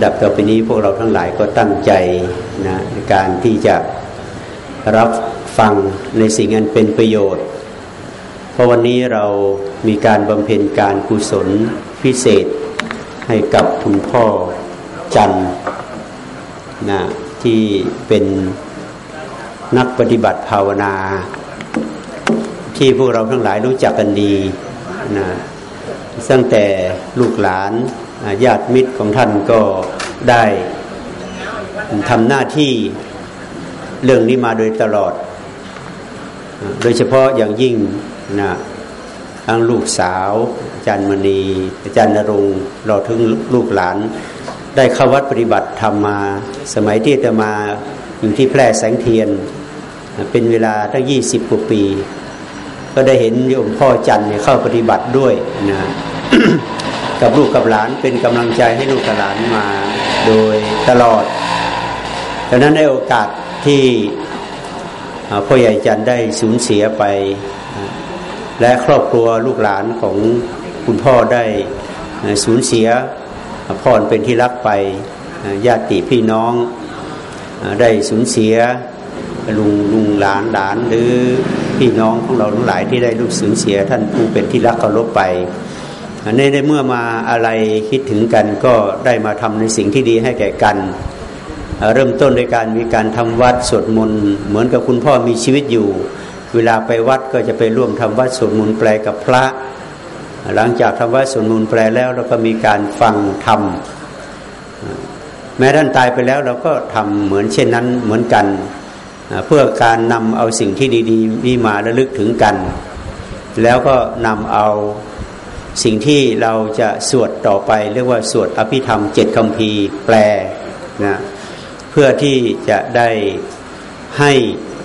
ดับต่อไปนี้พวกเราทั้งหลายก็ตั้งใจนะในการที่จะรับฟังในสิ่งอันเป็นประโยชน์ เพราะวันนี้เรามีการบำเพ็ญการกุศลพิเศษให้กับคุณพ่อจันนะที่เป็นนักปฏิบัติภาวนา ที่พวกเราทั้งหลายรู้จักกันดีนะตั้งแต่ลูกหลาน ญาติมิตรของท่านก็ได้ทำหน้าที่เรื่องนี้มาโดยตลอด โดยเฉพาะอย่างยิ่งนะทั้งลูกสาวอาจารย์มณีอาจารย์นรงเราถึงลูกหลาน ได้เข้าวัดปฏิบัติธรรมมา สมัยที่จะมาอยู่ที่แพร่แสงเทียน เป็นเวลาตั้งยี่สิบกว่าปี ก็ได้เห็นโยมพ่อจันเนี่ยเข้าปฏิบัติด้วยนะ กับลูกกับหลานเป็นกำลังใจให้ลูกกับหลานมาโดยตลอดดังนั้นในโอกาสที่พ่อใหญ่จันได้สูญเสียไป และครอบครัวลูกหลานของคุณพ่อได้สูญเสียพ่อเป็นที่รักไปญาติพี่น้องได้สูญเสียลุงลุงหลานหลานหรือพี่น้องของเราทั้งหลายที่ได้ลูกสูญเสียท่านผู้เป็นที่รักเคารพไป ในในเมื่อมาอะไรคิดถึงกันก็ได้มาทำในสิ่งที่ดีให้แก่กัน เริ่มต้นโดยการมีการทำวัดสวดมนต์เหมือนกับคุณพ่อมีชีวิตอยู่ เวลาไปวัดก็จะไปร่วมทำวัดสวดมนต์แปลกับพระ หลังจากทำวัดสวดมนต์แปลแล้วเราก็มีการฟังธรรมแม้ท่านตายไปแล้วเราก็ทำเหมือนเช่นนั้นเหมือนกัน เพื่อการนำเอาสิ่งที่ดีๆนี้มาระลึกถึงกัน แล้วก็นำเอา สิ่งที่เราจะสวดต่อไป เรียกว่าสวดอภิธรรมเจ็ดคำพีแปลนะเพื่อที่จะได้ให้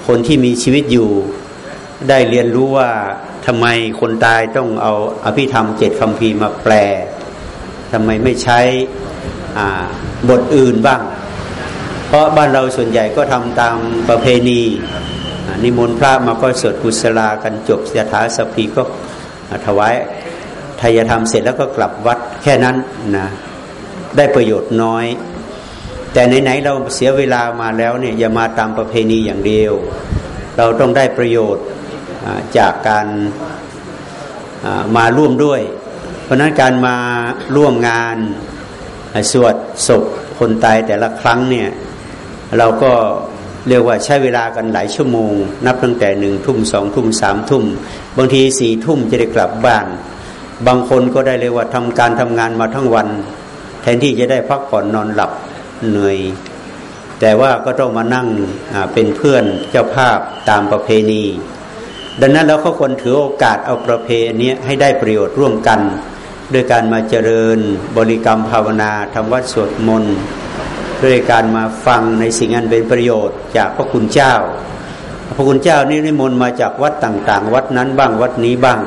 คนที่มีชีวิตอยู่ ได้เรียนรู้ว่าทำไมคนตายต้องเอาอภิธรรมเจ็ดคำพีมาแปลทำไมไม่ใช้บทอื่นบ้าง เพราะบ้านเราส่วนใหญ่ก็ทำตามประเพณีนิมนต์พระมาก็สวดกุศลากันจบยถาสพีก็ถวาย ทายธรรมเสร็จแล้วก็กลับวัดแค่นั้นนะได้ประโยชน์น้อย แต่ไหนๆเราเสียเวลามาแล้วเนี่ยอย่ามาตามประเพณีอย่างเดียว เราต้องได้ประโยชน์จากการมาร่วมด้วย เพราะนั้นการมาร่วมงานสวดศพคนตายแต่ละครั้งเนี่ยเราก็เรียกว่าใช้เวลากันหลายชั่วโมง นับตั้งแต่หนึ่งทุ่มสองทุ่มสามทุ่ม บางทีสี่ทุ่มจะได้กลับบ้าน บางคนก็ได้เลยว่าทำการทำงานมาทั้งวัน แทนที่จะได้พักผ่อนนอนหลับเหนื่อย แต่ว่าก็ต้องมานั่งเป็นเพื่อนเจ้าภาพตามประเพณี ดังนั้นเราก็ควรถือโอกาสเอาประเพณีให้ได้ประโยชน์ร่วมกันด้วยการมาเจริญบริกรรมภาวนาทำวัดสวดมนต์ด้วยการมาฟังในสิ่งอันเป็นประโยชน์จากพระคุณเจ้า พระคุณเจ้านี่นิมนต์มาจากวัดต่างๆ วัดนั้นบ้างวัดนี้บ้าง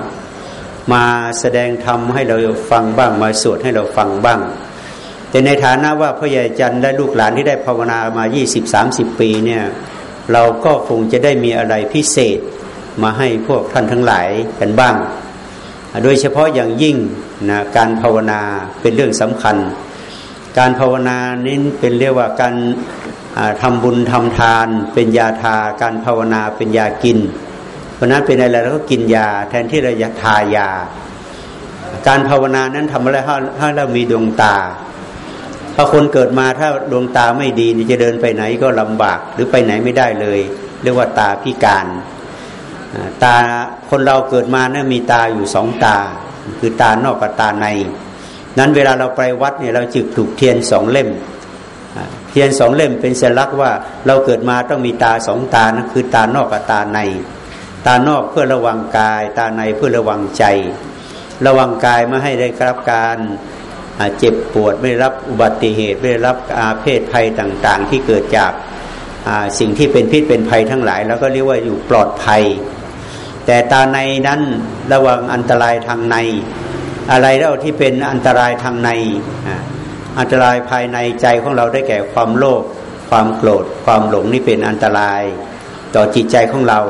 มาแสดงธรรมให้เราฟังบ้างมาสวดให้เราฟังบ้าง แต่ในฐานะว่าพ่อใหญ่จันได้ลูกหลานที่ได้ภาวนามา 20-30 ปีเนี่ยเราก็คงจะได้มีอะไรพิเศษมาให้พวกท่านทั้งหลายกันบ้าง โดยเฉพาะอย่างยิ่งนะการภาวนาเป็นเรื่องสำคัญ การภาวนานี้เป็นเรียกว่าการทำบุญทำทาน เป็นยาทา การภาวนาเป็นยากิน ราะนั้นเป็นอะไรเราก็กินยา แทนที่เราจะทายา การภาวนานั้นทำอะไรให้เรามีดวงตาพอคนเกิดมาถ้าดวงตาไม่ดีจะเดินไปไหนก็ลำบากหรือไปไหนไม่ได้เลย เรียกว่าตาพิการตาคนเราเกิดมานะมีตาอยู่สองตา คือตานอกกับตาใน นั้นเวลาเราไปวัดเนี่ยเราจึกถูกเทียนสองเล่ม เทียนสองเล่มเป็นสัญลักษณ์ว่าเราเกิดมาต้องมีตาสองตานะคือตานอกกับตาใน ตานอกเพื่อระวังกาย ตาในเพื่อระวังใจ ระวังกายไม่ให้ได้รับการเจ็บปวดไม่รับอุบัติเหตุไม่รับอาเพศภัยต่างๆ ที่เกิดจากสิ่งที่เป็นพิษเป็นภัยทั้งหลาย แล้วก็เรียกว่าอยู่ปลอดภัย แต่ตาในนั้นระวังอันตรายทางใน อะไรแล้วที่เป็นอันตรายทางในอันตรายภายในใจของเราได้แก่ความโลภความโกรธ ความหลงนี่เป็นอันตราย ต่อจิตใจของเรา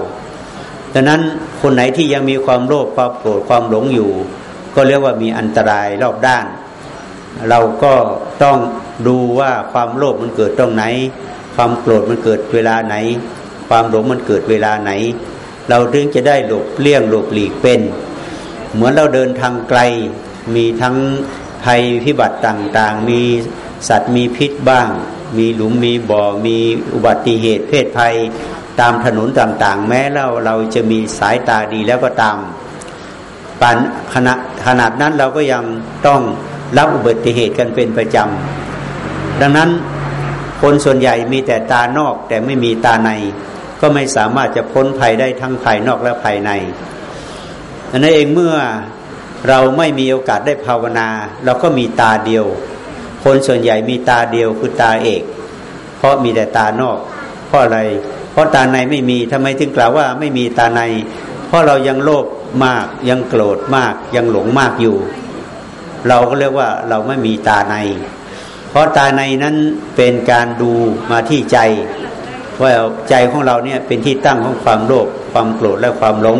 ดังนั้นคนไหนที่ยังมีความโลภความโกรธความหลงอยู่ ก็เรียกว่ามีอันตรายรอบด้าน เราก็ต้องดูว่าความโลภมันเกิดตรงไหน ความโกรธมันเกิดเวลาไหน ความหลงมันเกิดเวลาไหน เราถึงจะได้หลบเลี่ยงหลบหลีกเป็น เหมือนเราเดินทางไกล มีทั้งภัยพิบัติต่างๆ มีสัตว์มีพิษบ้าง มีหลุมมีบ่อ มีอุบัติเหตุเพศภัย ตามถนนต่างๆ แม้เราเราจะมีสายตาดีแล้วก็ตามปานขณะขนาดนั้นเราก็ยังต้องรับอุบัติเหตุกันเป็นประจำดังนั้นคนส่วนใหญ่มีแต่ตานอกแต่ไม่มีตาใน ก็ไม่สามารถจะพ้นภัยได้ทั้งภายนอกและภายในดังนั้นเองเมื่อเราไม่มีโอกาสได้ภาวนา เราก็มีตาเดียว คนส่วนใหญ่มีตาเดียวคือตาเอก เพราะมีแต่ตานอก เพราะอะไร ราะตาในไม่มีทำไมถึงกล่าวว่าไม่มีตาใน เพราะเรายังโลภมากยังโกรธมากยังหลงมากอยู่ เราก็เรียกว่าเราไม่มีตาใน เพราะตาในนั้นเป็นการดูมาที่ใจว่าใจของเราเนี่ยเป็นที่ตั้งของความโลภความโกรธและความหลง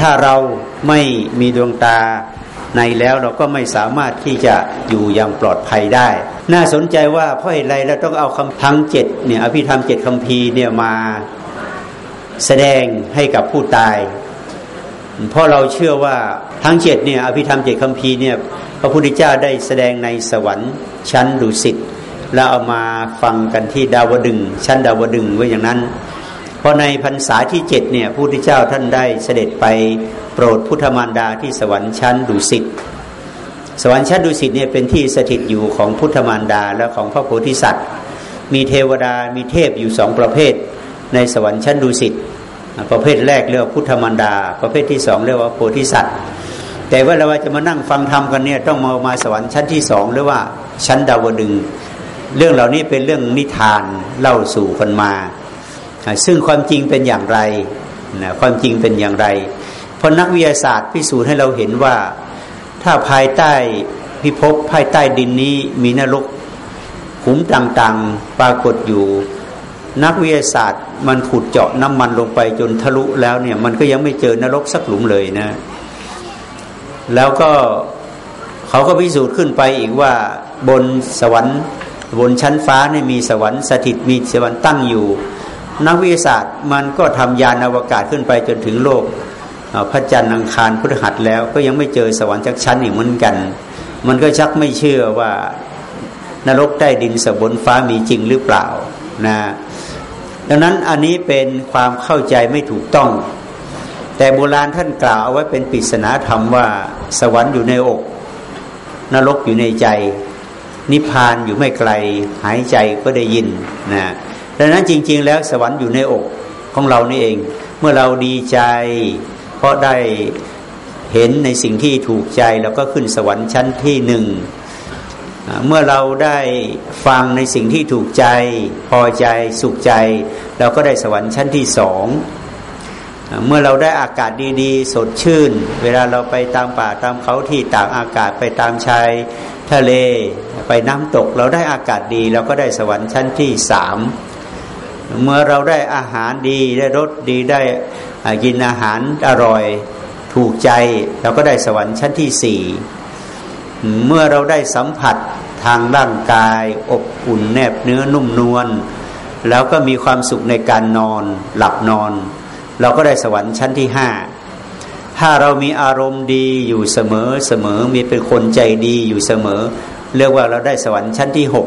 ถ้าเราไม่มีดวงตา ในแล้วเราก็ไม่สามารถที่จะอยู่อย่างปลอดภัยได้ น่าสนใจว่าเพราะอะไรเราต้องเอาคำทั้งเจ็ดเนี่ยอภิธรรมเจ็ดคำพีเนี่ยมาแสดงให้กับผู้ตาย เพราะเราเชื่อว่าทั้งเจ็ดเนี่ยอภิธรรมเจ็ดคำพีเนี่ยพระพุทธเจ้าได้แสดงในสวรรค์ชั้นดุสิตแล้วเอามาฟังกันที่ดาวดึงชั้นดาวดึงไว้อย่างนั้น พราะในพรรษาที่เจ็ดเนี่ยพระพุทธเจ้าท่านได้เสด็จไปโปรดพุทธมารดาที่สวรรค์ชั้นดุสิตสวรรค์ชั้นดุสิตเนี่ยเป็นที่สถิตอยู่ของพุทธมารดาและของพระโพธิสัตว์ มีเทวดามีเทพอยู่สองประเภท ในสวรรค์ชั้นดุสิตประเภทแรกเรียกว่าพุทธมารดา ประเภทที่สองเรียกว่าโพธิสัตว์ แต่ว่าเราจะมานั่งฟังธรรมกันเนี่ยต้องมามาสวรรค์ชั้นที่สองหรือว่าชั้นดาวดึง เรื่องเหล่านี้เป็นเรื่องนิทานเล่าสู่กันมา ซึ่งความจริงเป็นอย่างไรนะความจริงเป็นอย่างไร เพราะนักวิทยาศาสตร์พิสูจน์ให้เราเห็นว่า ถ้าภายใต้พิภพภายใต้ดินนี้มีนรกขุมต่างๆปรากฏอยู่ นักวิทยาศาสตร์มันขุดเจาะน้ำมันลงไปจนทะลุแล้วเนี่ย มันก็ยังไม่เจอนรกสักหลุมเลยนะ แล้วก็เขาก็พิสูจน์ขึ้นไปอีกว่าบนสวรรค์บนชั้นฟ้าเนี่ยมีสวรรค์สถิตมีสวรรค์ตั้งอยู่ นักวิทยาศาสตร์มันก็ทำยานอวกาศขึ้นไปจนถึงโลกพระจันทร์อังคารพฤหัสแล้วก็ยังไม่เจอสวรรค์จากชั้นอีกเหมือนกัน มันก็ชักไม่เชื่อว่านรกใต้ดินสบนฟ้ามีจริงหรือเปล่านะดังนั้นอันนี้เป็นความเข้าใจไม่ถูกต้อง แต่โบราณท่านกล่าวเอาไว้เป็นปริศนาธรรมว่า สวรรค์อยู่ในอก นรกอยู่ในใจ นิพพานอยู่ไม่ไกล หายใจก็ได้ยินนะ ดังนั้นจริง ๆ แล้วสวรรค์อยู่ในอกของเรานี่เอง เมื่อเราดีใจ เพราะได้เห็นในสิ่งที่ถูกใจเราก็ขึ้นสวรรค์ชั้นที่หนึ่งเมื่อเราได้ฟังในสิ่งที่ถูกใจ พอใจสุขใจ เราก็ได้สวรรค์ชั้นที่สองเมื่อเราได้อากาศดีๆ สดชื่น เวลาเราไปตามป่าตามเขาที่ตากอากาศไปตามชายทะเล ไปน้ำตกเราได้อากาศดี เราก็ได้สวรรค์ชั้นที่สาม เมื่อเราได้อาหารดีได้รสดีได้กินอาหารอร่อยถูกใจเราก็ได้สวรรค์ชั้นที่สี่เมื่อเราได้สัมผัสทางร่างกาย อบอุ่นแนบเนื้อนุ่มนวลแล้วก็มีความสุขในการนอนหลับนอน เราก็ได้สวรรค์ชั้นที่ห้าถ้าเรามีอารมณ์ดีอยู่เสมอเสมอมีเป็นคนใจดีอยู่เสมอ เรียกว่าเราได้สวรรค์ชั้นที่หก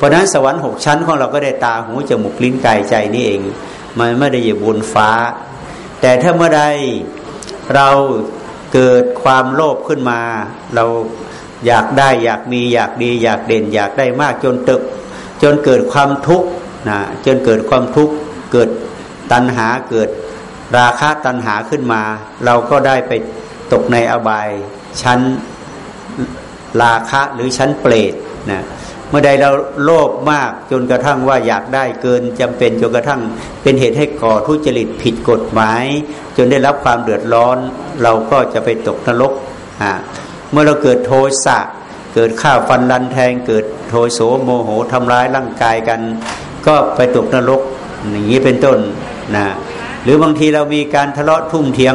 เพราะนั้นสวรรค์หกชั้นของเราก็ได้ตาหูจมูกลิ้นกายใจนี่เอง มันไม่ได้อยู่บนฟ้า แต่ถ้าเมื่อใดเราเกิดความโลภขึ้นมา เราอยากได้อยากมีอยากดี อยากเด่น อยากได้มากจนตึก จนเกิดความทุกข์นะจนเกิดความทุกข์เกิดตัณหาเกิดราคะตัณหาขึ้นมา เราก็ได้ไปตกในอบายชั้นราคะหรือชั้นเปรตนะ เมื่อใดเราโลภมากจนกระทั่งว่าอยากได้เกินจำเป็นจนกระทั่งเป็นเหตุให้ก่อทุจริตผิดกฎหมาย จนได้รับความเดือดร้อน เราก็จะไปตกนรกอ่าเมื่อเราเกิดโทสะเกิดฆ่าวฟันรันแทงเกิดโทโสโมโหทำร้ายร่างกายกัน ก็ไปตกนรกอย่างนี้เป็นต้นนะหรือบางทีเรามีการทะเลาะทุ่มเถียง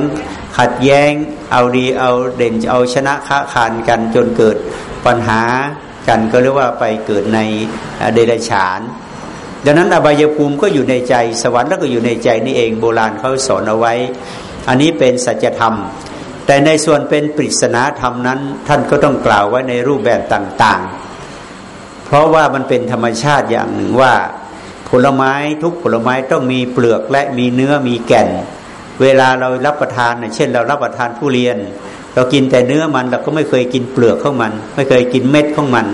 ขัดแย้งเอาดีเอาเด่นเอาชนะค้าขานกันจนเกิดปัญหา กันก็เรียกว่าไปเกิดในเดรัจฉาน ดังนั้นอบายภูมิก็อยู่ในใจสวรรค์แล้วก็อยู่ในใจนี่เองโบราณเขาสอนเอาไว้ อันนี้เป็นสัจธรรม แต่ในส่วนเป็นปริศนาธรรมนั้น ท่านก็ต้องกล่าวไว้ในรูปแบบต่างๆ เพราะว่ามันเป็นธรรมชาติอย่างหนึ่งว่า ผลไม้ทุกผลไม้ต้องมีเปลือกและมีเนื้อมีแก่น เวลาเรารับประทานเช่น เรารับประทานผู้เรียน เรากินแต่เนื้อมันเราก็ไม่เคยกินเปลือกของมัน ไม่เคยกินเม็ดของมัน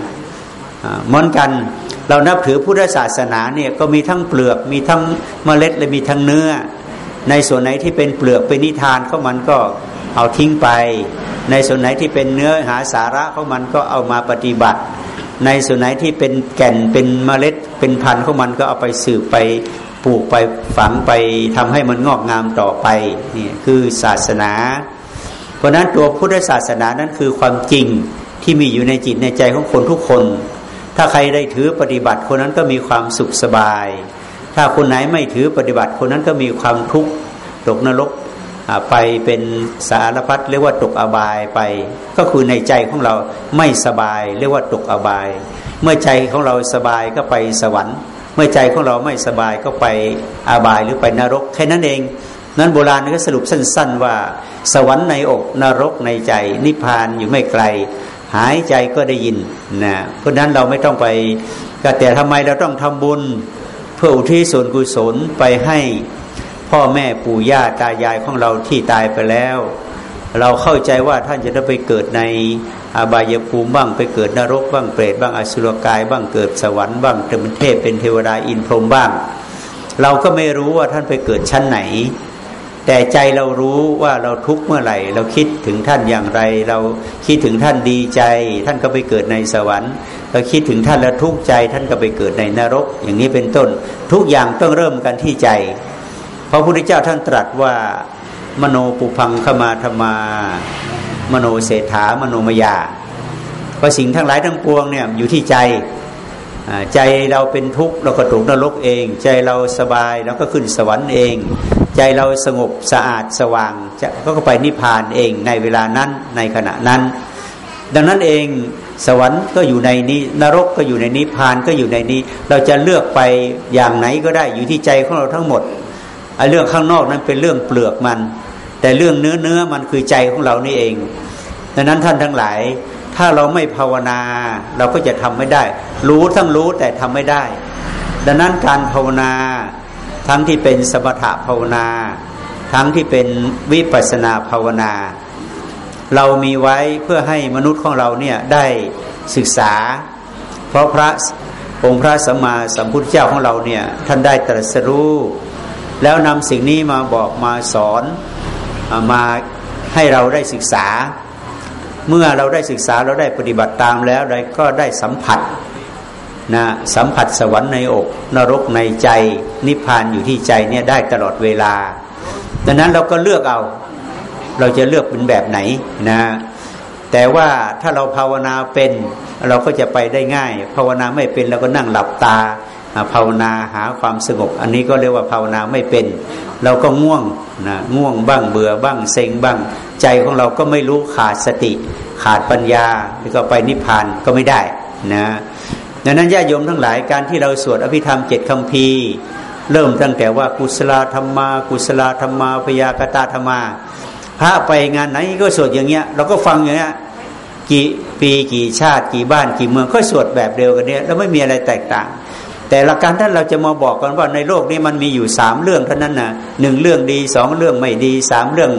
เหมือนกันเรานับถือพุทธศาสนาเนี่ยก็มีทั้งเปลือกมีทั้งเมล็ดและมีทั้งเนื้อ ในส่วนไหนที่เป็นเปลือกเป็นนิทานของมันก็เอาทิ้งไป ในส่วนไหนที่เป็นเนื้อหาสาระของมันก็เอามาปฏิบัติ ในส่วนไหนที่เป็นแก่นเป็นเมล็ดเป็นพันธุ์ของมันก็เอาไปสืบไปปลูกไปฝังไปทำให้มันงอกงามต่อไปนี่คือศาสนา เพราะนั้นตัวพุทธศาสนานั้นคือความจริงที่มีอยู่ในจิตในใจของคนทุกคน ถ้าใครได้ถือปฏิบัติคนนั้นก็มีความสุขสบาย ถ้าคนไหนไม่ถือปฏิบัติคนนั้นก็มีความทุกข์ตกนรกไปเป็นสารพัดเรียกว่าตกอบายไป ก็คือในใจของเราไม่สบาย เรียกว่าตกอบาย เมื่อใจของเราสบายก็ไปสวรรค์ เมื่อใจของเราไม่สบายก็ไปอบายหรือไปนรกแค่นั้นเอง นั้นโบราณก็สรุปสั้น ๆ ว่า สวรรค์ในอกนรกในใจ นิพพานอยู่ไม่ไกล หายใจก็ได้ยินนะเพราะนั้นเราไม่ต้องไปแต่ทำไมเราต้องทำบุญ เพื่ออุทิศส่วนกุศลไปให้พ่อแม่ปู่ย่าตายายของเราที่ตายไปแล้ว เราเข้าใจว่าท่านจะได้ไปเกิดในอาบายภูมิบ้างไปเกิดนรกบ้างเปรตบ้างอสุรกายบ้างเกิดสวรรค์บ้างเป็นเทพเป็นเทวดาอินพรหมบ้าง เราก็ไม่รู้ว่าท่านไปเกิดชั้นไหน แต่ใจเรารู้ว่าเราทุกข์เมื่อไหร่ เราคิดถึงท่านอย่างไร เราคิดถึงท่านดีใจ ท่านก็ไปเกิดในสวรรค์ เราคิดถึงท่านแล้วทุกข์ใจ ท่านก็ไปเกิดในนรก อย่างนี้เป็นต้น ทุกอย่างต้องเริ่มกันที่ใจพระพุทธเจ้าท่านตรัสว่า มโนปุพังขมาธรรมา มโนเศรษฐามโนมยาเพราะสิ่งทั้งหลายทั้งปวงเนี่ยอยู่ที่ใจ ใจเราเป็นทุกข์เราก็ตกนรกเอง ใจเราสบายเราก็ขึ้นสวรรค์เอง ใจเราสงบสะอาดสว่างจะก็ไปนิพพานเองในเวลานั้นในขณะนั้น ดังนั้นเองสวรรค์ก็อยู่ในนี้นรกก็อยู่ในนิพพานก็อยู่ในนี้ เราจะเลือกไปอย่างไหนก็ได้อยู่ที่ใจของเราทั้งหมดไอ้เรื่องข้างนอกนั้นเป็นเรื่องเปลือกมัน แต่เรื่องเนื้อเนื้อมันคือใจของเรานี่เอง ดังนั้นท่านทั้งหลาย ถ้าเราไม่ภาวนา เราก็จะทำไม่ได้ รู้ทั้งรู้แต่ทำไม่ได้ ดังนั้นการภาวนา ทั้งที่เป็นสมถะภาวนา ทั้งที่เป็นวิปัสนาภาวนา เรามีไว้เพื่อให้มนุษย์ของเราเนี่ยได้ศึกษา เพราะพระองค์พระสัมมาสัมพุทธเจ้าของเราเนี่ยท่านได้ตรัสรู้แล้วนำสิ่งนี้มาบอกมาสอนมาให้เราได้ศึกษา เมื่อเราได้ศึกษาเราได้ปฏิบัติตามแล้วเราก็ได้สัมผัสนะสัมผัสสวรรค์ในอก นรกในใจ นิพพานอยู่ที่ใจเนี่ยได้ตลอดเวลา ดังนั้นเราก็เลือกเอา เราจะเลือกเป็นแบบไหนนะแต่ว่าถ้าเราภาวนาเป็นเราก็จะไปได้ง่าย ภาวนาไม่เป็นเราก็นั่งหลับตา ภาวนาหาความสงบ อันนี้ก็เรียกว่าภาวนาไม่เป็น เราก็ง่วงนะง่วงบ้างเบื่อบ้างเซ็งบ้าง ใจของเราก็ไม่รู้ขาดสติ ขาดปัญญาแล้วก็ไปนิพพานก็ไม่ได้นะดังนั้นญาติโยมทั้งหลายการที่เราสวดอภิธรรมเจ็ดคำพีเริ่มตั้งแต่ว่ากุศลธรรมา กุศลธรรมาพยากตาธรรมา พระไปงานไหนก็สวดอย่างเงี้ย เราก็ฟังอย่างเงี้ยกี่ปีกี่ชาติกี่บ้านกี่เมืองก็สวดแบบเดียวกันเนี้ยแล้วไม่มีอะไรแตกต่าง แต่หลักการท่านเราจะมาบอกกันว่าในโลกนี้มันมีอยู่สามเรื่องเท่านั้นนะหนึ่งเรื่องดีสองเรื่องไม่ดีสามเรื่อง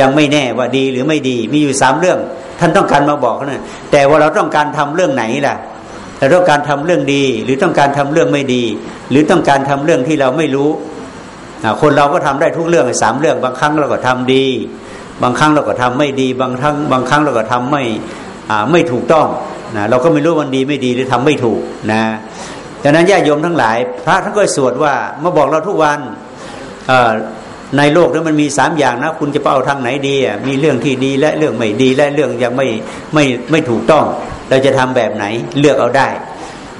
ยังไม่แน่ว่าดีหรือไม่ดี มีอยู่สามเรื่อง ท่านต้องการมาบอกนะแต่ว่าเราต้องการทำเรื่องไหนล่ะเราต้องการทำเรื่องดี หรือต้องการทำเรื่องไม่ดี หรือต้องการทำเรื่องที่เราไม่รู้คนเราก็ทำได้ทุกเรื่องสามเรื่อง บางครั้งเราก็ทำดี บางครั้งเราก็ทำไม่ดี บางครั้งบางครั้งเราก็ทำไม่ไม่ถูกต้องนะเราก็ไม่รู้มันดีไม่ดีหรือทำไม่ถูกนะ ดังนั้นญาติโยมทั้งหลาย พระท่านก็สวดว่ามาบอกเราทุกวันในโลกนั้มันมีสามอย่างนะ คุณจะเอาทางไหนดีมีเรื่องที่ดีและเรื่องไม่ดีและเรื่องยังไม่ไม่ไม่ถูกต้อง เราจะทำแบบไหนเลือกเอาได้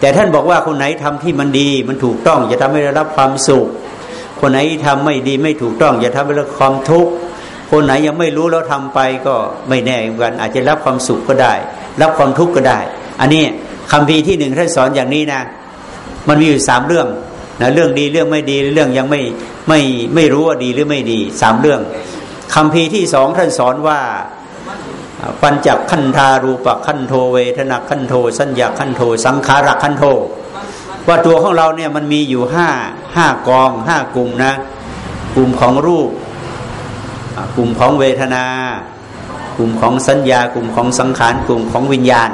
แต่ท่านบอกว่าคนไหนทำที่มันดีมันถูกต้อง จะทำให้เรารับความสุข คนไหนทำไม่ดีไม่ถูกต้อง จะทำให้เราความทุกข์คนไหนยังไม่รู้แล้วทาไปก็ไม่แน่เหมือนกัน อาจจะรับความสุขก็ได้ รับความทุกข์ก็ได้ อันนี้คำพีที่หนึ่งท่านสอนอย่างนี้นะ มันมีอยู่สามเรื่องนะเรื่องดีเรื่องไม่ดีเรื่องยังไม่ไม่ไม่รู้ว่าดีหรือไม่ดีสามเรื่องคำพีที่สองท่านสอนว่าปัญจขันธารูปขันโทเวทนาขันโท สัญญาขันโท สังขารขันโท ว่าตัวของเราเนี่ยมันมีอยู่ห้าห้ากองห้ากลุ่มนะ กลุ่มของรูป กลุ่มของเวทนา กลุ่มของสัญญา กลุ่มของสังขาร กลุ่มของวิญญาณ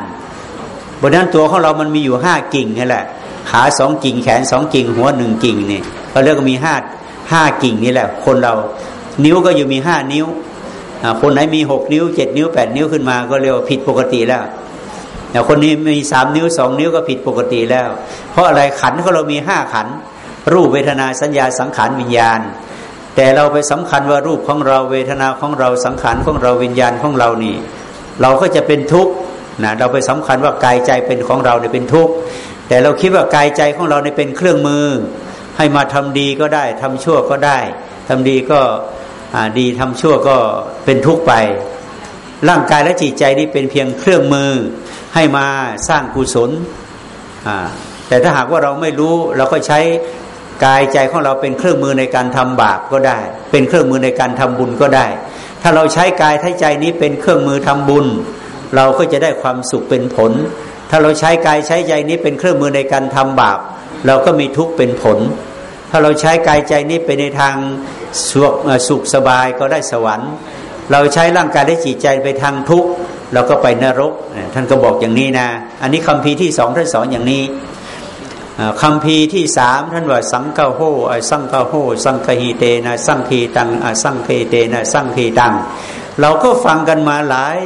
บนนั้นตัวของเรามันมีอยู่ห้ากิ่งนี่แหละ ขาสองกิ่งแขนสองกิ่ง หัวหนึ่งกิ่งนี่เขาเรียกว่ามีห้าห้ากิ่งนี่แหละ คนเรานิ้วก็อยู่มีห้านิ้วคนไหนมีหกนิ้วเจ็ดนิ้วแปดนิ้วขึ้นมาก็เรียกว่าผิดปกติแล้วแต่คนนี้มีสามนิ้วสองนิ้วก็ผิดปกติแล้ว เพราะอะไรขันของเรามีห้าขัน รูปเวทนาสัญญาสังขารวิญญาณ แต่เราไปสำคัญว่ารูปของเราเวทนาของเราสังขารของเราวิญญาณของเรานี่ เราก็จะเป็นทุกข์นะเราไปสำคัญว่ากายใจเป็นของเราเนี่ยเป็นทุกข์ แต่เราคิดว่ากายใจของเราเนี่ยเป็นเครื่องมือ ให้มาทำดีก็ได้ทำชั่วก็ได้ทำดีก็ดีทำชั่วก็เป็นทุกข์ไป ร่างกายและจิตใจนี่เป็นเพียงเครื่องมือ ให้มาสร้างกุศลแต่ถ้าหากว่าเราไม่รู้เราก็ใช้กายใจของเราเป็นเครื่องมือในการทำบาปก็ได้ เป็นเครื่องมือในการทำบุญก็ได้ ถ้าเราใช้กายท้ใจนี้เป็นเครื่องมือทำบุญ เราก็จะได้ความสุขเป็นผล ถ้าเราใช้กายใช้ใจนี้เป็นเครื่องมือในการทำบาป เราก็มีทุกข์เป็นผล ถ้าเราใช้กายใจนี้ไปในทางสุขสุขสบายก็ได้สวรรค์ เราใช้ร่างกายและจิตใจไปทางทุกข์เราก็ไปนรก ท่านก็บอกอย่างนี้นะ อันนี้คำพีที่สองท่านสอนอย่างนี้คำพีที่สามท่านว่าสังฆโหสังฆโหสังฆฮีเตนะ สังคีตังสังคีเตนะ สังคีตัง เราก็ฟังกันมาหลาย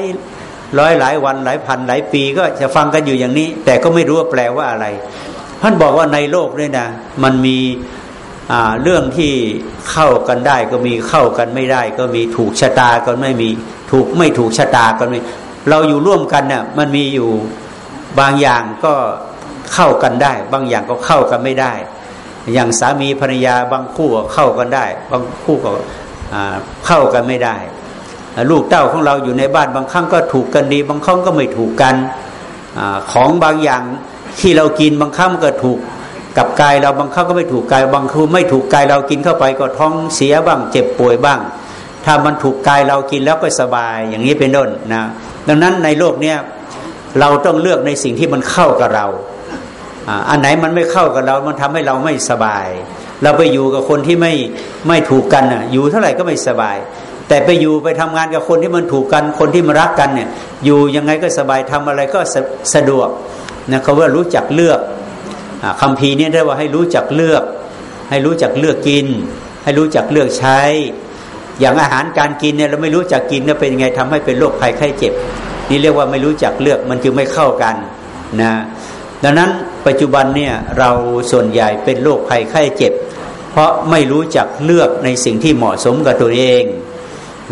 ร้อยหลายวันหลายพันหลายปีก็จะฟังกันอยู่อย่างนี้ แต่ก็ไม่รู้ว่าแปลว่าอะไรท่านบอกว่าในโลกนี่นะ มันมีเรื่องที่เข้ากันได้ก็มีเข้ากันไม่ได้ ก็มีถูกชะตาก็ไม่มีถูกไม่ถูกชะตาก็ไม่เราอยู่ร่วมกันเนี่ยมันมีอยู่บางอย่างก็เข้ากันได้ บางอย่างก็เข้ากันไม่ได้ อย่างสามีภรรยาบางคู่ก็เข้ากันได้ บางคู่ก็เข้ากันไม่ได้ ลูกเต้าของเราอยู่ในบ้านบางครั้งก็ถูกกันดี บางครั้งก็ไม่ถูกกันอของบางอย่างที่เรากินบางครั้งก็ถูกกับกายเราบางครั้งก็ไม่ถูกกายบางคือไม่ถูกกายเรากินเข้าไปก็ท้องเสียบ้าง เจ็บป่วยบ้าง ถ้ามันถูกกายเรากินแล้วก็สบายอย่างนี้เป็นต้นนะดังนั้นในโลกเนี้ยเราต้องเลือกในสิ่งที่มันเข้ากับเราอันไหนมันไม่เข้ากับเรา มันทำให้เราไม่สบาย เราไปอยู่กับคนที่ไม่ไม่ถูกกันอยู่เท่าไหร่ก็ไม่สบาย แต่ไปอยู่ไปทำงานกับคนที่มันถูกกันคนที่มารักกันเนี่ยอยู่ยังไงก็สบายทำอะไรก็สสะดวกนะเขาว่ารู้จักเลือกคำพีนี้ได้ว่าให้รู้จักเลือก ให้รู้จักเลือกกิน ให้รู้จักเลือกใช้ อย่างอาหารการกินเนี่ยเราไม่รู้จักกินก็เป็นยังไงทำให้เป็นโรคภัยไข้เจ็บ นี่เรียกว่าไม่รู้จักเลือกมันจึงไม่เข้ากันนะดังนั้นปัจจุบันเนี่ยเราส่วนใหญ่เป็นโรคภัยไข้เจ็บ เพราะไม่รู้จักเลือกในสิ่งที่เหมาะสมกับตัวเอง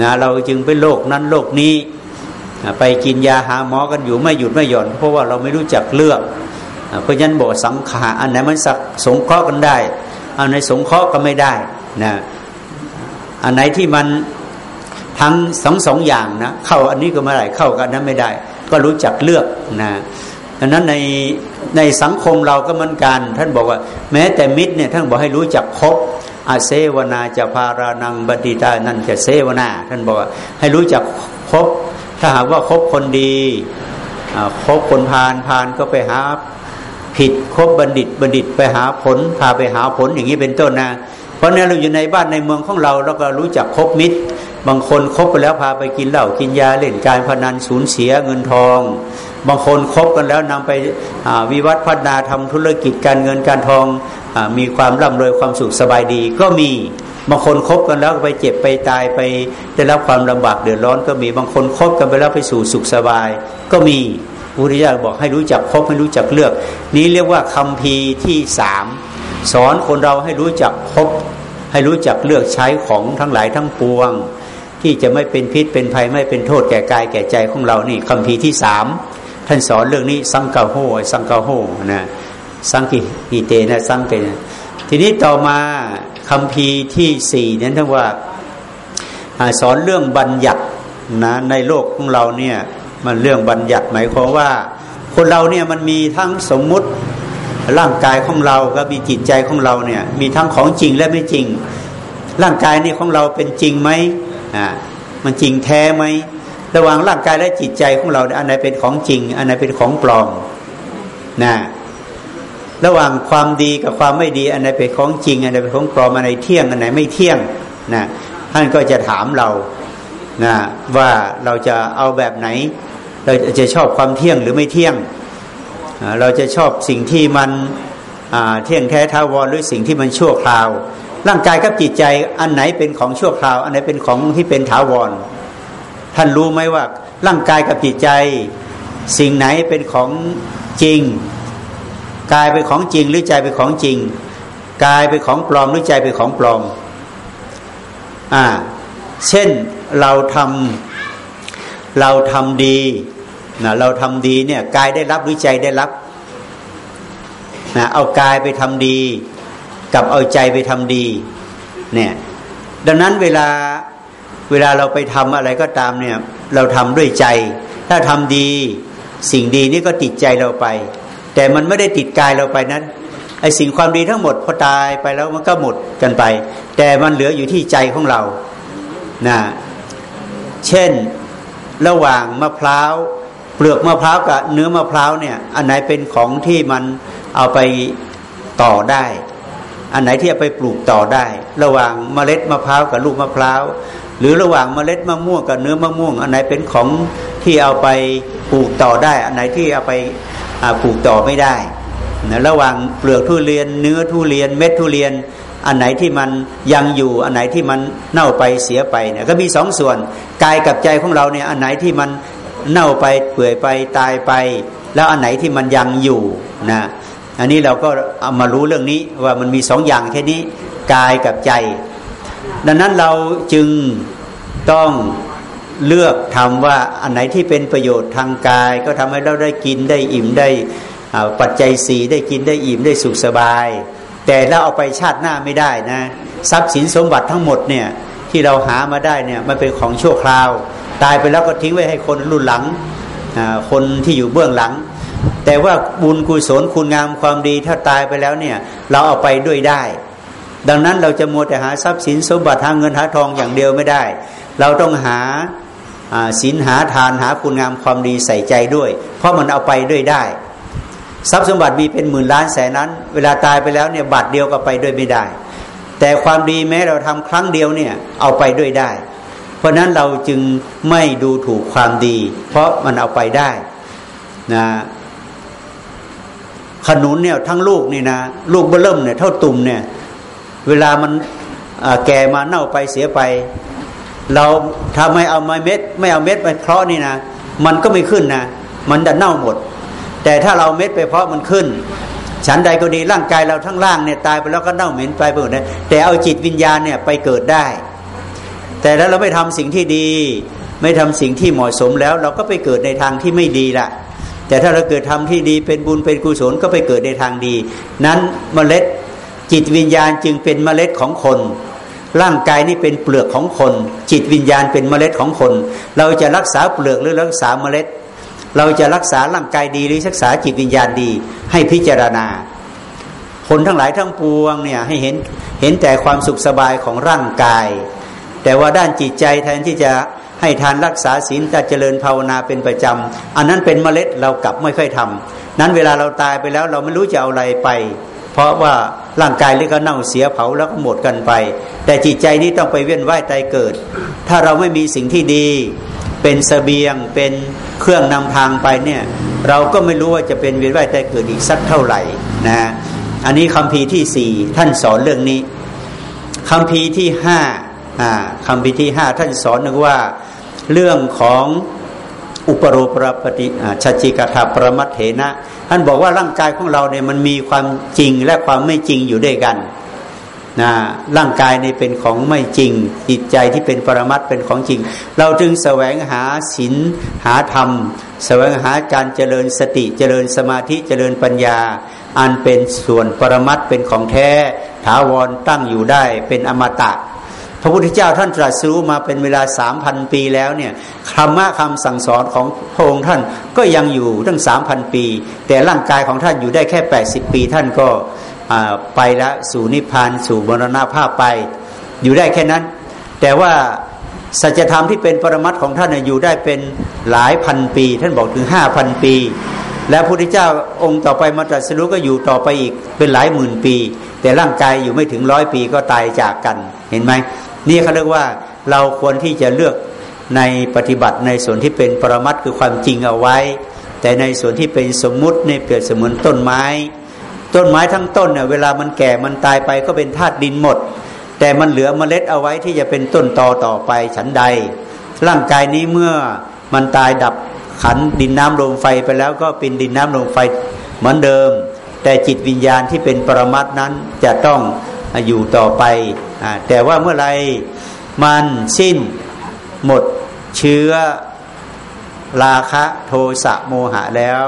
นะเราจึงเป็นโรคนั้นโรคนี้ ไปกินยาหาหมอกันอยู่ไม่หยุดไม่หย่อน เพราะว่าเราไม่รู้จักเลือก เพราะฉะนั้นบอกสังขารอันไหนมันสักสงเคราะห์กันได้อันไหนสงเคราะห์ก็ไม่ได้นะอันไหนที่มันทั้งสองสองอย่างนะเข้าอันนี้ก็ไม่ได้เข้ากันนั้นไม่ได้ ก็รู้จักเลือกนะดังนั้นในในสังคมเราก็เหมือนกัน ท่านบอกว่า แม้แต่มิตรเนี่ยท่านบอกให้รู้จักคบ อาเซวนาจะพารานังบดีตานั่นจะเซวนาท่านบอกว่าให้รู้จักคบถ้าหากว่าคบคนดีคบคนพาลพาลก็ไปหาผิดคบบัณฑิตบัณฑิตไปหาผล พาไปหาผลอย่างนี้เป็นต้นนะเพราะนั้นเราอยู่ในบ้านในเมืองของเราเราก็รู้จักคบมิตร บางคนคบไปแล้วพาไปกินเหล้ากินยาเล่นการพนันสูญเสียเงินทอง บางคนคบกันแล้วนำไปวิวัฒน์พัฒนาทำธุรกิจการเงินการทองอมีความร่ำรวยความสุขสบายดีก็มีบางคนคบกันแล้วไปเจ็บไปตายไปได้รับความลำบากเดือดร้อนก็มีบางคนคบกันไปแล้วไปสู่สุขสบาย ก็มีพุทธิยาบอกให้รู้จักคบให้รู้จักเลือก นี้เรียกว่าคำพีที่สามสอนคนเราให้รู้จักคบให้รู้จักเลือกใช้ของทั้งหลายทั้งปวง ที่จะไม่เป็นพิษเป็นภัยไม่เป็นโทษแก่กายแก่ใจของเรานี่คำพีที่สาม ท่านสอนเรื่องนี้สังกาโฮสังกาโฮนะสังกิเตนะสังเกนะทีนี้ต่อมาคำพีที่สี่นั้นท่านว่าสอนเรื่องบัญญัตินะในโลกของเราเนี่ยมันเรื่องบัญญัติหมายความว่า คนเราเนี่ยมันมีทั้งสมมุติร่างกายของเราก็มีจิตใจของเราเนี่ยมีทั้งของจริงและไม่จริง ร่างกายนี่ของเราเป็นจริงไหมอ่ามันจริงแท้ไหม ระหว่างร่างกายและจิตใจของเราอันไหนเป็นของจริง อันไหนเป็นของปลอมนะระหว่างความดีกับความไม่ดี อันไหนเป็นของจริง อันไหนเป็นของปลอมอันไหนเที่ยงอันไหนไม่เที่ยงนะท่านก็จะถามเรานะว่าเราจะเอาแบบไหน เราจะชอบความเที่ยงหรือไม่เที่ยง เราจะชอบสิ่งที่มันเที่ยงแท้ทาวรหรือสิ่งที่มันชั่วคราว ร่างกายกับจิตใจอันไหนเป็นของชั่วคราว อันไหนเป็นของที่เป็นถาวร ท่านรู้ไหมว่าร่างกายกับจิตใจ สิ่งไหนเป็นของจริงกายเป็นของจริงหรือใจเป็นของจริงกายเป็นของปลอมหรือใจเป็นของปลอมอ่าเช่นเราทำเราทำดีนะเราทำดีเนี่ยกายได้รับหรือใจได้รับนะเอากายไปทำดี กับเอาใจไปทำดีเนี่ยดังนั้นเวลา เวลาเราไปทำอะไรก็ตามเนี่ย เราทำด้วยใจ ถ้าทำดีสิ่งดีนี่ก็ติดใจเราไป แต่มันไม่ได้ติดกายเราไปนั้นไอสิ่งความดีทั้งหมดพอตายไปแล้วมันก็หมดกันไป แต่มันเหลืออยู่ที่ใจของเรานะเช่นระหว่างมะพร้าวเปลือกมะพร้าวกับเนื้อมะพร้าวเนี่ย อันไหนเป็นของที่มันเอาไปต่อได้ อันไหนที่เอาไปปลูกต่อได้ ระหว่างเมล็ดมะพร้าวกับลูกมะพร้าว หรือระหว่างเมล็ดมะม่วงกับเนื้อมะม่วง อันไหนเป็นของที่เอาไปปลูกต่อได้ อันไหนที่เอาไปปลูกต่อไม่ได้นะระหว่างเปลือกทุเรียน เนื้อทุเรียน เม็ดทุเรียน อันไหนที่มันยังอยู่ อันไหนที่มันเน่าไปเสียไปเนี่ยก็มีสองส่วนกายกับใจของเราเนี่ยอันไหนที่มันเน่าไปเปื่อยไปตายไป แล้วอันไหนที่มันยังอยู่นะอันนี้เราก็เอามารู้เรื่องนี้ว่ามันมีสองอย่างแค่นี้กายกับใจ ดังนั้นเราจึงต้องเลือกทำว่าอันไหนที่เป็นประโยชน์ทางกาย ก็ทำให้เราได้กินได้อิ่มได้ปัจจัยสีได้กินได้อิ่มได้สุขสบาย แต่เราเอาไปชาติหน้าไม่ได้นะ ทรัพย์สินสมบัติทั้งหมดเนี่ยที่เราหามาได้เนี่ยมันเป็นของชั่วคราว ตายไปแล้วก็ทิ้งไว้ให้คนรุ่นหลังคนที่อยู่เบื้องหลัง แต่ว่าบุญกุศลคุณงามความดีถ้าตายไปแล้วเนี่ยเราเอาไปด้วยได้ ดังนั้นเราจะมัวแต่หาทรัพย์สินสมบัติทางเงินหาทองอย่างเดียวไม่ได้ เราต้องหาศีลหาทานหาคุณงามความดีใส่ใจด้วย เพราะมันเอาไปด้วยได้ ทรัพย์สมบัติมีเป็นหมื่นล้านแสนนั้น เวลาตายไปแล้วเนี่ยบัตรเดียวก็ไปด้วยไม่ได้ แต่ความดีแม้เราทำครั้งเดียวเนี่ยเอาไปด้วยได้ เพราะนั้นเราจึงไม่ดูถูกความดี เพราะมันเอาไปได้นะขนุนเนี่ยทั้งลูกนี่นะลูกเบื้อเริ่มเนี่ยเท่าตุ่มเนี่ย เวลามันแก่มาเน่าไปเสียไป เราถ้าไม่เอาไม้เม็ด ไม่เอาเม็ดไปเพาะนี่นะ มันก็ไม่ขึ้นนะมันจะเน่าหมด แต่ถ้าเราเม็ดไปเพาะมันขึ้นฉันใดก็ดีร่างกายเราทั้งล่างเนี่ยตายไปแล้วก็เน่าเหม็นไปหมดเลยแต่เอาจิตวิญญาณเนี่ยไปเกิดได้ แต่แล้วเราไม่ทำสิ่งที่ดี ไม่ทำสิ่งที่เหมาะสมแล้ว เราก็ไปเกิดในทางที่ไม่ดีละแต่ถ้าเราเกิดทำที่ดีเป็นบุญเป็นกุศลก็ไปเกิดในทางดี นั้นเมล็ด จิตวิญญาณจึงเป็นเมล็ดของคน ร่างกายนี่เป็นเปลือกของคน จิตวิญญาณเป็นเมล็ดของคน เราจะรักษาเปลือกหรือรักษาเมล็ด เราจะรักษาร่างกายดีหรือรักษาจิตวิญญาณดี ให้พิจารณา คนทั้งหลายทั้งปวงเนี่ยให้เห็นเห็นแต่ความสุขสบายของร่างกาย แต่ว่าด้านจิตใจแทนที่จะให้ทานรักษาศีลจะเจริญภาวนาเป็นประจำ อันนั้นเป็นเมล็ดเรากลับไม่ค่อยทำนั้นเวลาเราตายไปแล้วเราไม่รู้จะเอาอะไรไป ราะว่าร่างกายนี่ก็เน่าเสียเผาแล้วก็หมดกันไป แต่จิตใจนี้ต้องไปเวียนว่ายตายเกิด ถ้าเราไม่มีสิ่งที่ดีเป็นสเสบียงเป็นเครื่องนำทางไปเนี่ยเราก็ไม่รู้ว่าจะเป็นเวียนว่ายตายเกิดอีกสักเท่าไหร่นะอันนี้คำพีที่สี่ท่านสอนเรื่องนี้คำพีที่ห้าอ่าคำพีที่ห้าท่านสอนนึกว่าเรื่องของอุปโรปรปฏิชัจิกถาประมัตเถนะ ท่านบอกว่าร่างกายของเราเนี่ยมันมีความจริงและความไม่จริงอยู่ด้วยกันนะร่างกายนี่เป็นของไม่จริง จิตใจที่เป็นปรมัตเป็นของจริง เราจึงแสวงหาศีลหาธรรม แสวงหาการเจริญสติเจริญสมาธิเจริญปัญญา อันเป็นส่วนปรมัตเป็นของแท้ ถาวรตั้งอยู่ได้เป็นอมตะ พระพุทธเจ้าท่านตรัสรู้มาเป็นเวลาสามพันปีแล้วเนี่ยธรรมะคำสั่งสอนของพระองค์ท่านก็ยังอยู่ตั้งสามพันปี แต่ร่างกายของท่านอยู่ได้แค่แปดสิบปี ท่านก็ไปแล้วสู่นิพพานสู่มรณภาพไป อยู่ได้แค่นั้น แต่ว่าสัจธรรมที่เป็นปรมัตของท่านอยู่ได้เป็นหลายพันปี ท่านบอกถึงห้าพันปี และพระพุทธเจ้าองค์ต่อไปมาตรัสรู้ก็อยู่ต่อไปอีกเป็นหลายหมื่นปี แต่ร่างกายอยู่ไม่ถึงร้อยปีก็ตายจากกันเห็นไหม นี่เขาเรียกว่าเราควรที่จะเลือกในปฏิบัติในส่วนที่เป็นปรมัตคือความจริงเอาไว้ แต่ในส่วนที่เป็นสมมุติเนี่ยเปรียบเสมือนต้นไม้ ต้นไม้ทั้งต้นเนี่ยเวลามันแก่มันตายไปก็เป็นธาตุดินหมด แต่มันเหลือเมล็ดเอาไว้ที่จะเป็นต้นตอต่อไปฉันใด ร่างกายนี้เมื่อมันตายดับขันดินน้ำลมไฟไปแล้วก็เป็นดินน้ำลมไฟเหมือนเดิม แต่จิตวิญญาณที่เป็นปรมัตนั้นจะต้อง อยู่ต่อไปแต่ว่าเมื่อไรมันสิ้นหมดเชื้อราคะโทสะโมหะแล้ว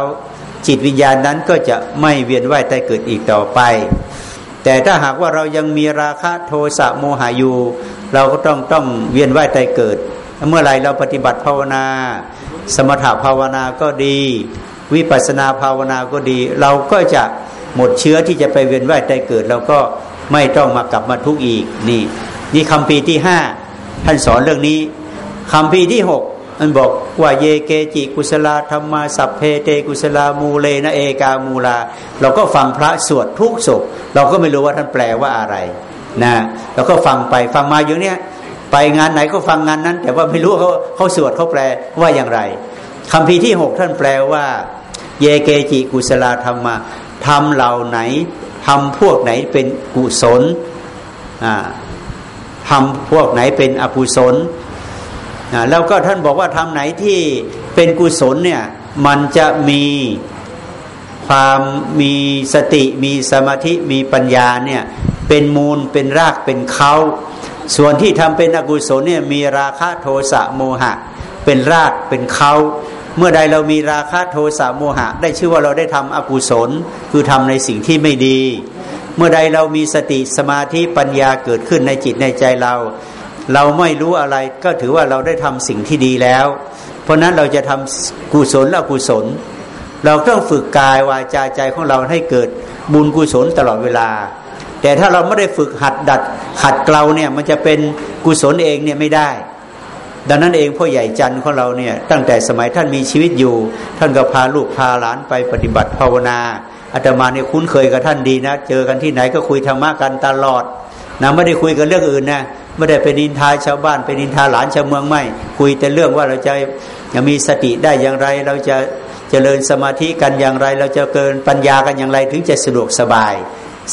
จิตวิญญาณนั้นก็จะไม่เวียนว่ายตายเกิดอีกต่อไป แต่ถ้าหากว่าเรายังมีราคะโทสะโมหะอยู่ เราก็ต้องต้องเวียนว่ายตายเกิด เมื่อไรเราปฏิบัติภาวนา สมถภาวนาก็ดี วิปัสนาภาวนาก็ดี เราก็จะหมดเชื้อที่จะไปเวียนว่ายตายเกิด เราก็ ไม่ต้องมากลับมาทุกข์อีกนี่นี่คำพีที่ห้าท่านสอนเรื่องนี้คำพีที่หกมันบอกว่าเยเกจิกุศลาธรรมาสัพเพเตกุศลามูเลนะเอกามูลา เราก็ฟังพระสวดทุกศพเราก็ไม่รู้ว่าท่านแปลว่าอะไรนะเราก็ฟังไปฟังมาอย่างเนี้ยไปงานไหนก็ฟังงานนั้น แต่ว่าไม่รู้เขาเขาสวดเขาแปลว่าอย่างไรคำพีที่หกท่านแปลว่า เยเกจิกุศลาธรรมาทำเหล่าไหน ทำพวกไหนเป็นกุศลทำพวกไหนเป็นอกุศลแล้วก็ท่านบอกว่าทำไหนที่เป็นกุศลเนี่ยมันจะมีความมีสติมีสมาธิมีปัญญาเนี่ยเป็นมูลเป็นรากเป็นเขาส่วนที่ทำเป็นอกุศลเนี่ยมีราคะโทสะโมหะ เป็นรากเป็นเขา เมื่อใดเรามีราคะโทสะโมหะ ได้ชื่อว่าเราได้ทำอกุศล คือทำในสิ่งที่ไม่ดี เมื่อใดเรามีสติสมาธิปัญญาเกิดขึ้นในจิตในใจเรา เราไม่รู้อะไรก็ถือว่าเราได้ทำสิ่งที่ดีแล้ว เพราะนั้นเราจะทำกุศลอกุศล เราต้องฝึกกายวาจาใจของเราให้เกิดบุญกุศลตลอดเวลา แต่ถ้าเราไม่ได้ฝึกหัดดัดหัดเกลาเนี่ยมันจะเป็นกุศลเองเนี่ยไม่ได้ ดังนั้นเองพ่อใหญ่จันทร์ของเราเนี่ยตั้งแต่สมัยท่านมีชีวิตอยู่ ท่านก็พาลูกพาหลานไปปฏิบัติภาวนาอาตมาเนี่ยคุ้นเคยกับท่านดีนะ เจอกันที่ไหนก็คุยธรรมะกันตลอดนะไม่ได้คุยกันเรื่องอื่นนะไม่ได้เป็นนินทาชาวบ้านเป็นนินทาหลานชาวเมืองไม่ คุยแต่เรื่องว่าเราจะจะมีสติได้อย่างไร เราจะจะเจริญสมาธิกันอย่างไร เราจะเกินปัญญากันอย่างไรถึงจะสะดวกสบาย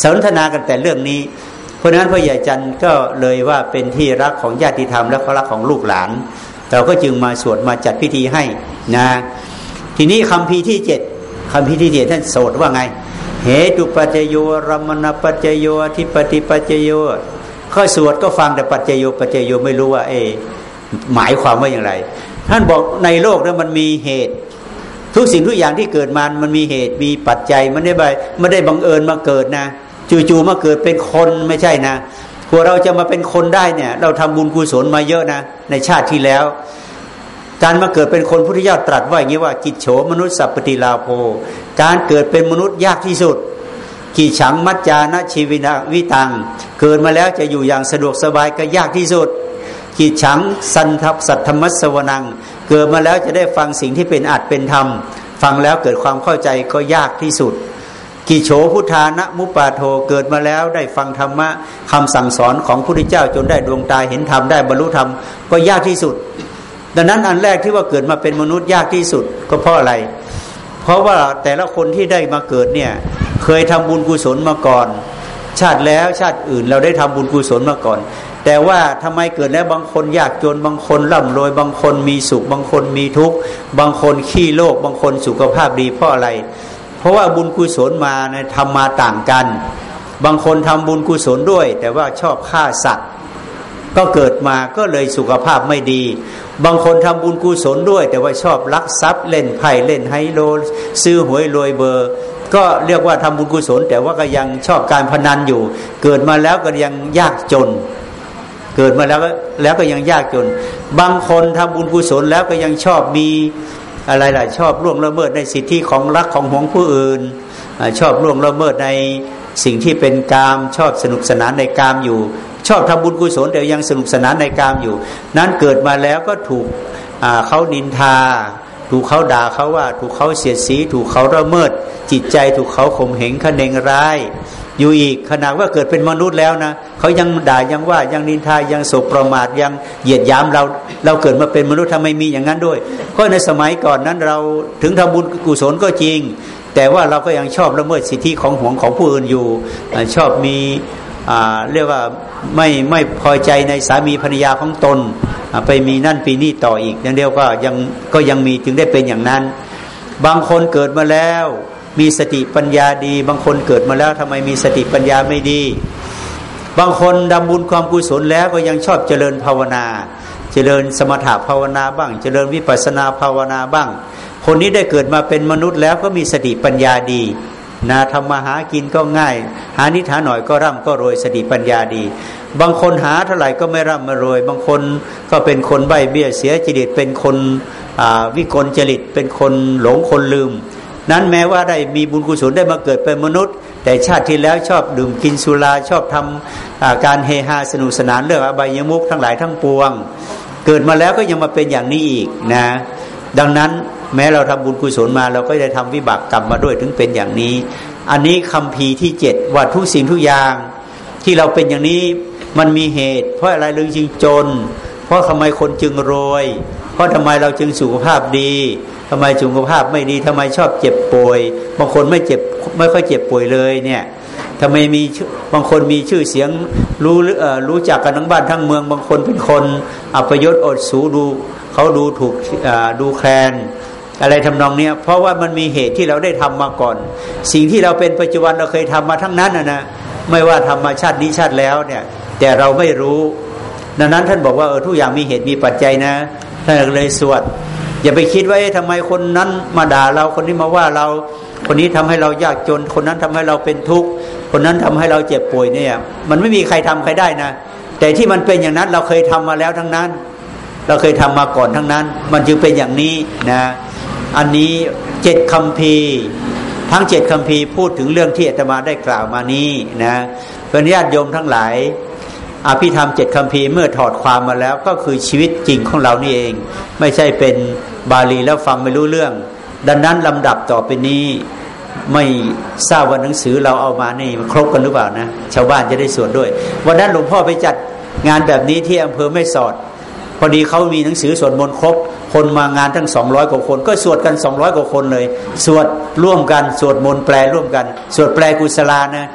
สนทนากันแต่เรื่องนี้ เพราะนั้นพระใหญ่จันทร์ก็เลยว่าเป็นที่รักของญาติธรรมและเขารักของลูกหลาน เราก็จึงมาสวดมาจัดพิธีให้นะ ทีนี้คำพีที่เจ็ดคำพีที่เจ็ดท่านโสดว่าไง เหตุปัจจโยรมณปัจจโยทิปฏิปัจจโยข้อสวดก็ฟังแต่ปัจจโยปัจจโยไม่รู้ว่า เอ หมายความว่าอย่างไร ท่านบอกในโลกนั้นมันมีเหตุทุกสิ่งทุกอย่างที่เกิดมา มันมีเหตุ มีปัจจัย มันได้ไปไม่ได้บังเอิญมาเกิดนะ จู่ๆมาเกิดเป็นคนไม่ใช่นะกว่าเราจะมาเป็นคนได้เนี่ย เราทำบุญกุศลมาเยอะนะ ในชาติที่แล้ว การมาเกิดเป็นคนพุทธเจ้าตรัสว่าอย่างนี้ว่ากิจโฉมนุษย์สัพปติลาโภการเกิดเป็นมนุษย์ยากที่สุดกิฉังมัจจานะชีวินาวิตัง เกิดมาแล้วจะอยู่อย่างสะดวกสบายก็ยากที่สุดกิฉังสันทัพสัทธมัสวนัง เกิดมาแล้วจะได้ฟังสิ่งที่เป็นอัดเป็นธรรม ฟังแล้วเกิดความเข้าใจก็ยากที่สุด กิโฉพุทธานะมุปาโทเกิดมาแล้วได้ฟังธรรมะคำสั่งสอนของพระพุทธเจ้าจนได้ดวงตาเห็นธรรมได้บรรลุธรรมก็ยากที่สุด ดังนั้นอันแรกที่ว่าเกิดมาเป็นมนุษย์ยากที่สุดก็เพราะอะไร เพราะว่าแต่ละคนที่ได้มาเกิดเนี่ยเคยทำบุญกุศลมาก่อน ชาติแล้วชาติอื่นเราได้ทำบุญกุศลมาก่อน แต่ว่าทำไมเกิดแล้วบางคนยากจนบางคนร่ำรวย บางคนมีสุข บางคนมีทุกข์ บางคนขี้โลกบางคนสุขภาพดีเพราะอะไร ราะว่าบุญกุศลมาเนี่ยทำมาต่างกัน บางคนทำบุญกุศลด้วย แต่ว่าชอบฆ่าสัตว์ ก็เกิดมาก็เลยสุขภาพไม่ดี บางคนทำบุญกุศลด้วย แต่ว่าชอบลักทรัพย์ เล่นไพ่เล่นไฮโล ซื้อหวยรวยเบอร์ ก็เรียกว่าทำบุญกุศล แต่ว่าก็ยังชอบการพนันอยู่ เกิดมาแล้วก็ยังยากจนเกิดมาแล้วก็แล้วก็ยังยากจน บางคนทำบุญกุศลแล้วก็ยังชอบมี อะไรล่ะชอบล่วงละเมิดในสิทธิของรักของหวงผู้อื่นอชอบล่วงละเมิดในสิ่งที่เป็นกามชอบสนุกสนานในกามอยู่ ชอบทำบุญกุศลแต่ยังสนุกสนานในกามอยู่ นั้นเกิดมาแล้วก็ถูกเขานินทา ถูกเขาด่าเขาว่า ถูกเขาเสียดสี ถูกเขาละเมิด จิตใจถูกเขาข่มเหงขเนงร้าย อยู่อีกขนาดว่าเกิดเป็นมนุษย์แล้วนะเขายังด่ายังว่ายังนินทายังสบประมาทยังเหยียดยามเราเราเกิดมาเป็นมนุษย์ทำไมมีอย่างนั้นด้วย เพราะในสมัยก่อนนั้นเราถึงทำบุญกุศลก็จริง แต่ว่าเราก็ยังชอบละเมิดสิทธิของห่วงของผู้อื่นอยู่ ชอบมีเรียกว่าไม่ไม่พอใจในสามีภรรยาของตน ไปมีนั่นปีนี่ต่ออีกอย่างเดียวก็ยังก็ยังมีจึงได้เป็นอย่างนั้น บางคนเกิดมาแล้ว มีสติปัญญาดี บางคนเกิดมาแล้วทำไมมีสติปัญญาไม่ดี บางคนดำบุญความกุศลแล้วก็ยังชอบเจริญภาวนา เจริญสมถะภาวนาบ้าง เจริญวิปัสนาภาวนาบ้าง คนนี้ได้เกิดมาเป็นมนุษย์แล้วก็มีสติปัญญาดีนะทำมาหากินก็ง่าย หานิทาหน่อยก็ร่ำก็รวยสติปัญญาดี บางคนหาเท่าไหร่ก็ไม่ร่ำไม่รวย บางคนก็เป็นคนใบเบี้ยเสียจริตเป็นคนวิกลจริตเป็นคนหลงคนลืม นั้นแม้ว่าได้มีบุญกุศลได้มาเกิดเป็นมนุษย์ แต่ชาติที่แล้วชอบดื่มกินสุราชอบทำการเฮฮาสนุกสนานเรื่องอบายมุกทั้งหลายทั้งปวง เกิดมาแล้วก็ยังมาเป็นอย่างนี้อีกนะดังนั้นแม้เราทำบุญกุศลมาเราก็ได้ทำวิบากกรรมมาด้วยถึงเป็นอย่างนี้ อันนี้คำพีที่เจ็ดว่าทุกสิ่งทุกอย่างที่เราเป็นอย่างนี้มันมีเหตุ เพราะอะไรเรื่องจึงจน เพราะทำไมคนจึงรวย เพราะทำไมเราจึงสุขภาพดีทำไมสุขภาพไม่ดีทำไมชอบเจ็บป่วย บางคนไม่เจ็บไม่ค่อยเจ็บป่วยเลยเนี่ยทำไมมีบางคนมีชื่อเสียงรู้รู้จักกันทั้งบ้านทั้งเมือง บางคนเป็นคนอัปยศอดสูดูเขาดูถูกดูแคลนอะไรทำนองเนี้ยเพราะว่ามันมีเหตุที่เราได้ทำมาก่อน สิ่งที่เราเป็นปัจจุบันเราเคยทำมาทั้งนั้นนะนะไม่ว่าทำมาชาตินี้ชาติแล้วเนี่ย แต่เราไม่รู้ ดังนั้นท่านบอกว่าเออทุกอย่างมีเหตุมีปัจจัยนะ เลยสวด อย่าไปคิดว่าทำไมคนนั้นมาด่าเราคนนี้มาว่าเราคนนี้ทำให้เรายากจน คนนั้นทำให้เราเป็นทุกข์คนนั้นทำให้เราเจ็บป่วยเนี่ย มันไม่มีใครทำใครได้นะ แต่ที่มันเป็นอย่างนั้นเราเคยทำมาแล้วทั้งนั้น เราเคยทำมาก่อนทั้งนั้น มันจึงเป็นอย่างนี้นะ อันนี้เจ็ดคำพีทั้งเจ็ดคำพีพูดถึงเรื่องที่อาตมาได้กล่าวมานี้นะเป็นญาติโยมทั้งหลาย อภิธรรมเจ็ดคำพีเมื่อถอดความมาแล้วก็คือชีวิตจริงของเรานี่เอง ไม่ใช่เป็นบาลีแล้วฟังไม่รู้เรื่อง ดังนั้นลำดับต่อไปนี้ไม่ทราบว่าหนังสือเราเอามานี่ครบกันหรือเปล่านะ ชาวบ้านจะได้สวดด้วย วันนั้นหลวงพ่อไปจัดงานแบบนี้ที่อำเภอไม่สอด พอดีเขามีหนังสือสวดมนต์ครบ คนมางานทั้งสองร้อยกว่าคน ก็สวดกันสองร้อยกว่าคนเลย สวดร่วมกันสวดมนต์แปลร่วมกัน สวดแปลกุศลานะ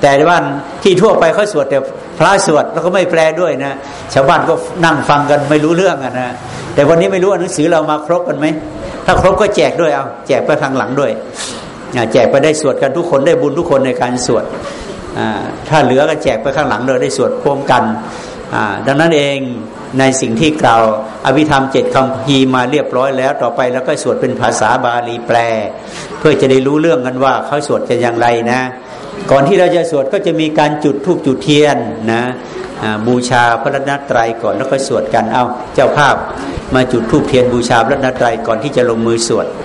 แต่ว่าที่ทั่วไปเขาสวดแต่ พระสวดแล้วก็ไม่แปลด้วยนะชาวบ้านก็นั่งฟังกันไม่รู้เรื่องอะนะแต่วันนี้ไม่รู้หนังสือเรามาครบกันไหมถ้าครบก็แจกด้วยเอาแจกไปทางหลังด้วยแจกไปได้สวดกันทุกคนได้บุญทุกคนในการสวดถ้าเหลือก็แจกไปข้างหลังเลยได้สวดพร้อมกันดังนั้นเองในสิ่งที่กล่าวอภิธรรมเจ็ดคำพีมาเรียบร้อยแล้ว ต่อไปแล้วก็สวดเป็นภาษาบาลีแปล เพื่อจะได้รู้เรื่องกันว่าเขาสวดจะอย่างไรนะ ก่อนที่เราจะสวดก็จะมีการจุดธูปจุดเทียนนะบูชาพระรัตนตรัยก่อนแล้วก็สวดกันเอาเจ้าภาพมาจุดธูปเทียนบูชาพระรัตนตรัยก่อนที่จะลงมือสวด